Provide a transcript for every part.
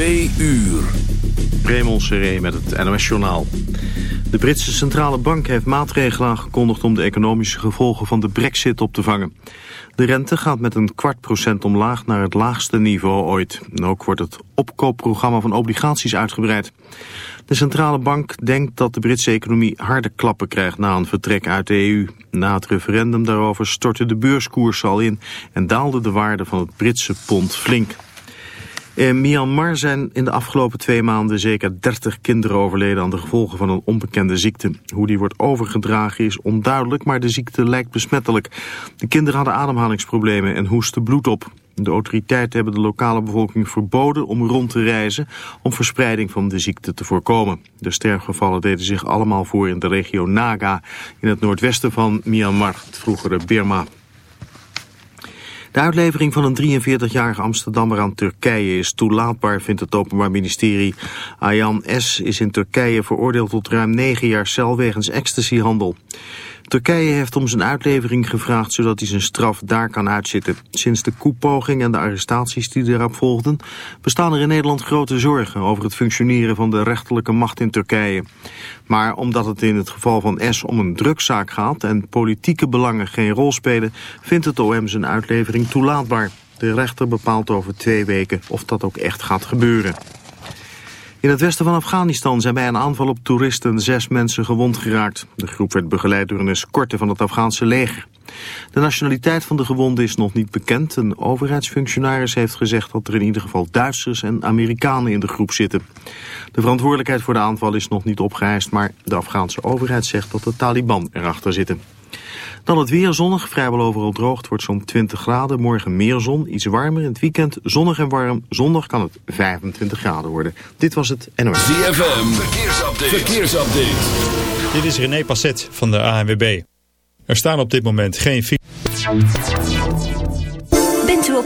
Twee uur. Raymond Seré met het NOS Journaal. De Britse Centrale Bank heeft maatregelen aangekondigd om de economische gevolgen van de brexit op te vangen. De rente gaat met een kwart procent omlaag naar het laagste niveau ooit. En ook wordt het opkoopprogramma van obligaties uitgebreid. De Centrale Bank denkt dat de Britse economie harde klappen krijgt na een vertrek uit de EU. Na het referendum daarover stortte de beurskoers al in en daalde de waarde van het Britse pond flink. In Myanmar zijn in de afgelopen twee maanden zeker 30 kinderen overleden aan de gevolgen van een onbekende ziekte. Hoe die wordt overgedragen is onduidelijk, maar de ziekte lijkt besmettelijk. De kinderen hadden ademhalingsproblemen en hoesten bloed op. De autoriteiten hebben de lokale bevolking verboden om rond te reizen om verspreiding van de ziekte te voorkomen. De sterfgevallen deden zich allemaal voor in de regio Naga in het noordwesten van Myanmar, het vroegere Birma. De uitlevering van een 43-jarige Amsterdammer aan Turkije is toelaatbaar, vindt het Openbaar Ministerie. Ayaan S. is in Turkije veroordeeld tot ruim 9 jaar cel wegens ecstasyhandel. Turkije heeft om zijn uitlevering gevraagd zodat hij zijn straf daar kan uitzitten. Sinds de koepoging en de arrestaties die erop volgden... bestaan er in Nederland grote zorgen over het functioneren van de rechterlijke macht in Turkije. Maar omdat het in het geval van S om een drugszaak gaat en politieke belangen geen rol spelen... vindt het OM zijn uitlevering toelaatbaar. De rechter bepaalt over twee weken of dat ook echt gaat gebeuren. In het westen van Afghanistan zijn bij een aanval op toeristen zes mensen gewond geraakt. De groep werd begeleid door een escorte van het Afghaanse leger. De nationaliteit van de gewonden is nog niet bekend. Een overheidsfunctionaris heeft gezegd dat er in ieder geval Duitsers en Amerikanen in de groep zitten. De verantwoordelijkheid voor de aanval is nog niet opgeëist, maar de Afghaanse overheid zegt dat de Taliban erachter zitten. Dan het weer zonnig, vrijwel overal droog. Het wordt zo'n 20 graden. Morgen meer zon, iets warmer. In het weekend zonnig en warm. Zondag kan het 25 graden worden. Dit was het NOS. ZFM, verkeersupdate. verkeersupdate. Dit is René Passet van de ANWB. Er staan op dit moment geen...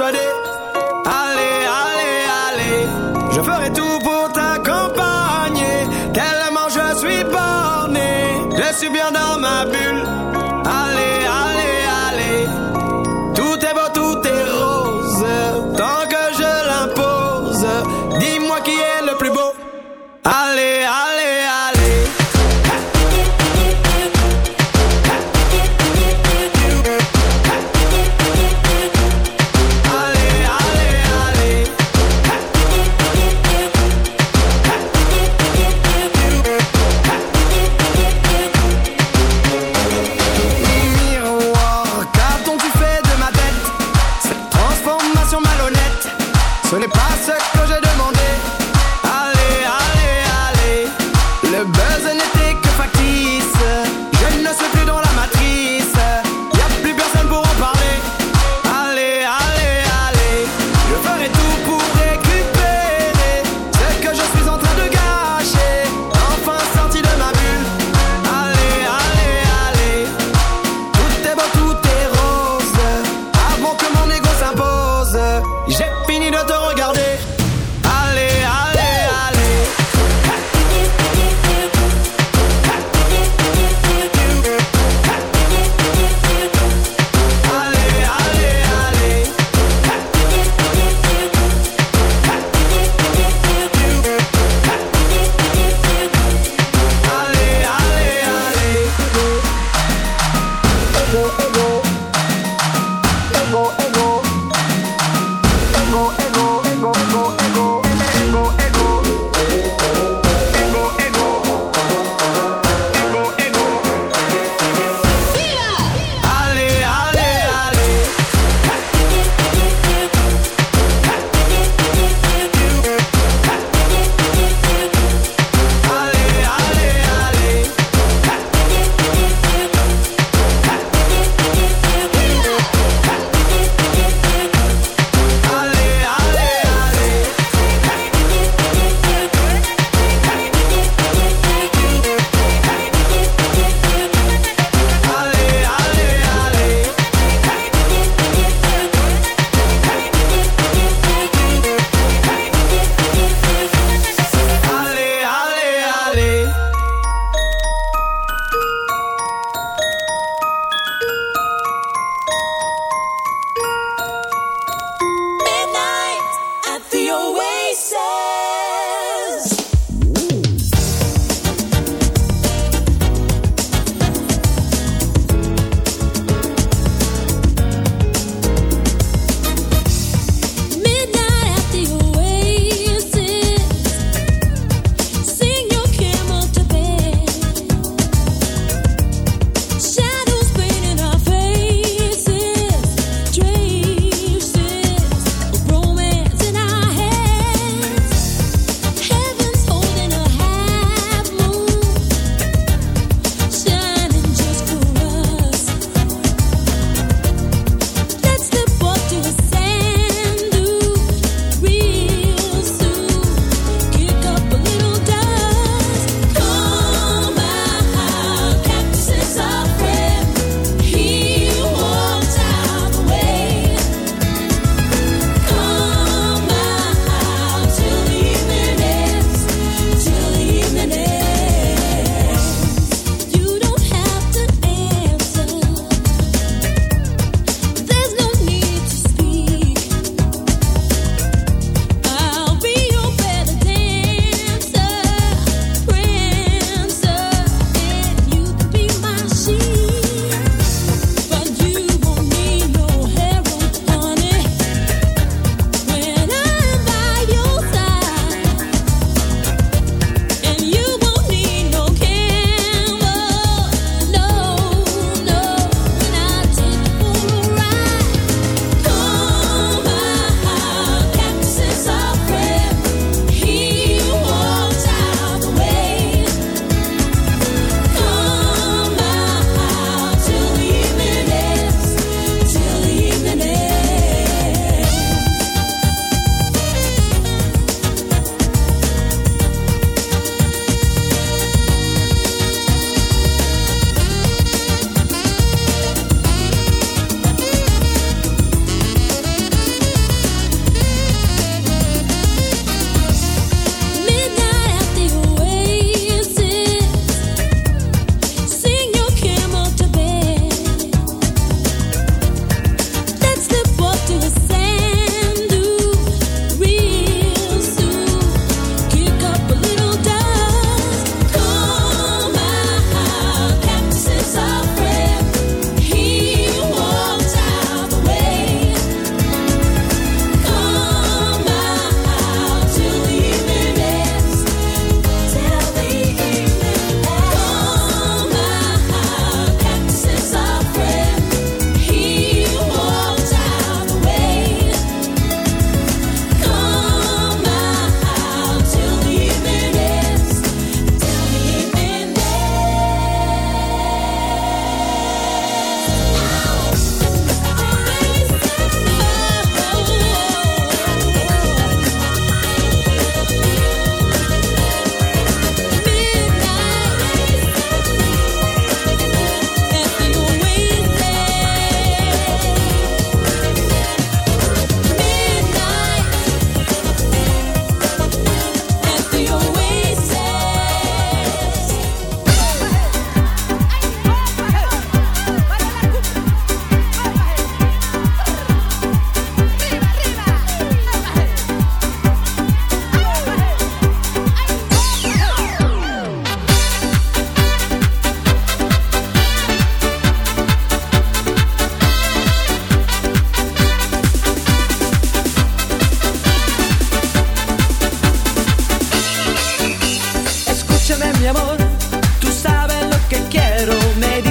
Allez, allez, allez. Je ferai tout pour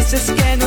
que no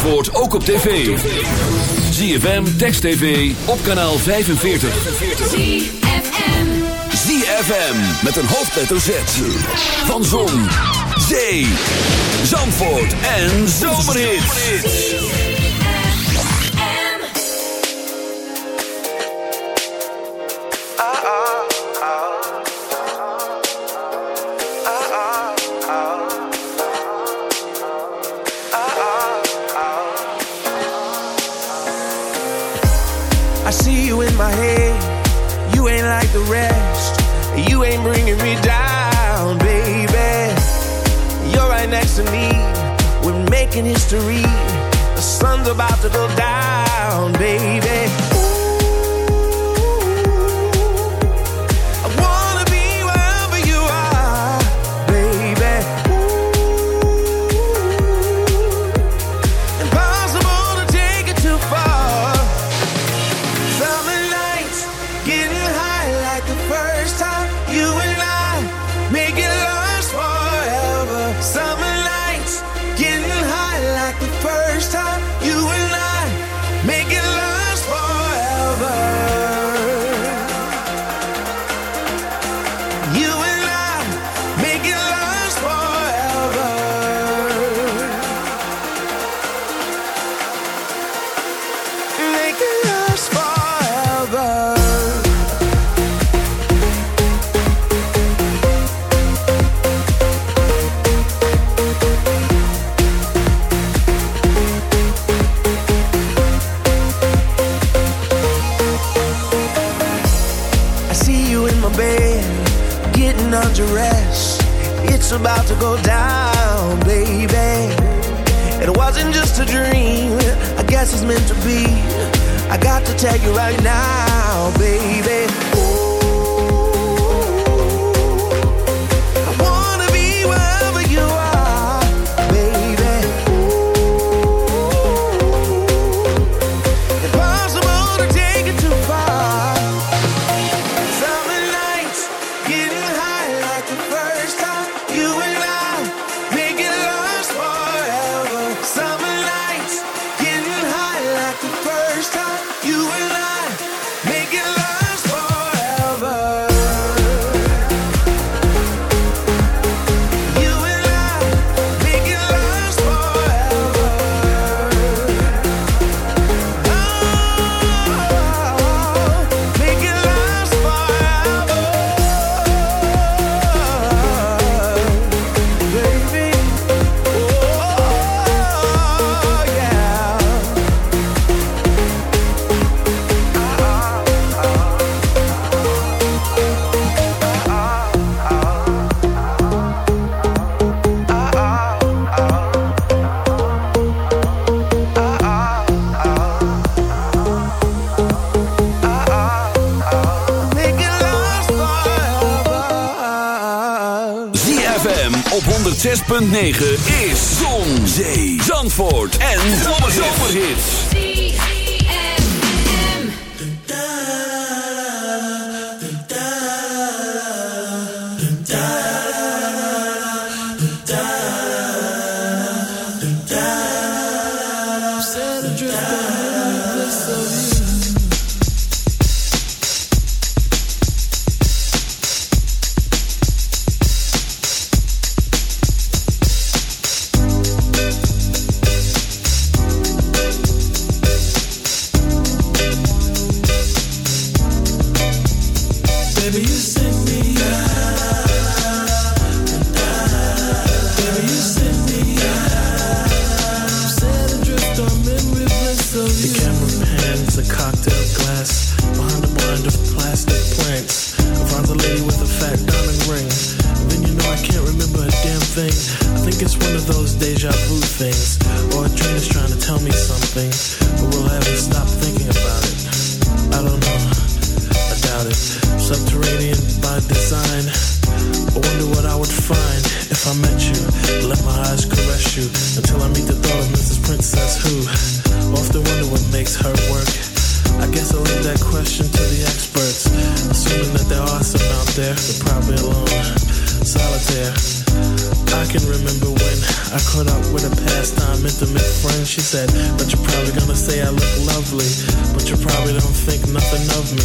Zandvoort ook op tv. ZFM, Text TV, op kanaal 45. ZFM. ZFM, met een hoofdletter Z. Van Zon, Zee, Zandvoort en Zomerhits. 106.9 design. I wonder what I would find if I met you. Let my eyes caress you until I meet the thought of Mrs. Princess who often wonder what makes her work. I guess I'll leave that question to the experts, assuming that there are some out there, but probably alone, solitaire. I can remember when I caught up with a pastime intimate friend. She said, But you're probably gonna say I look lovely, but you probably don't think nothing of me.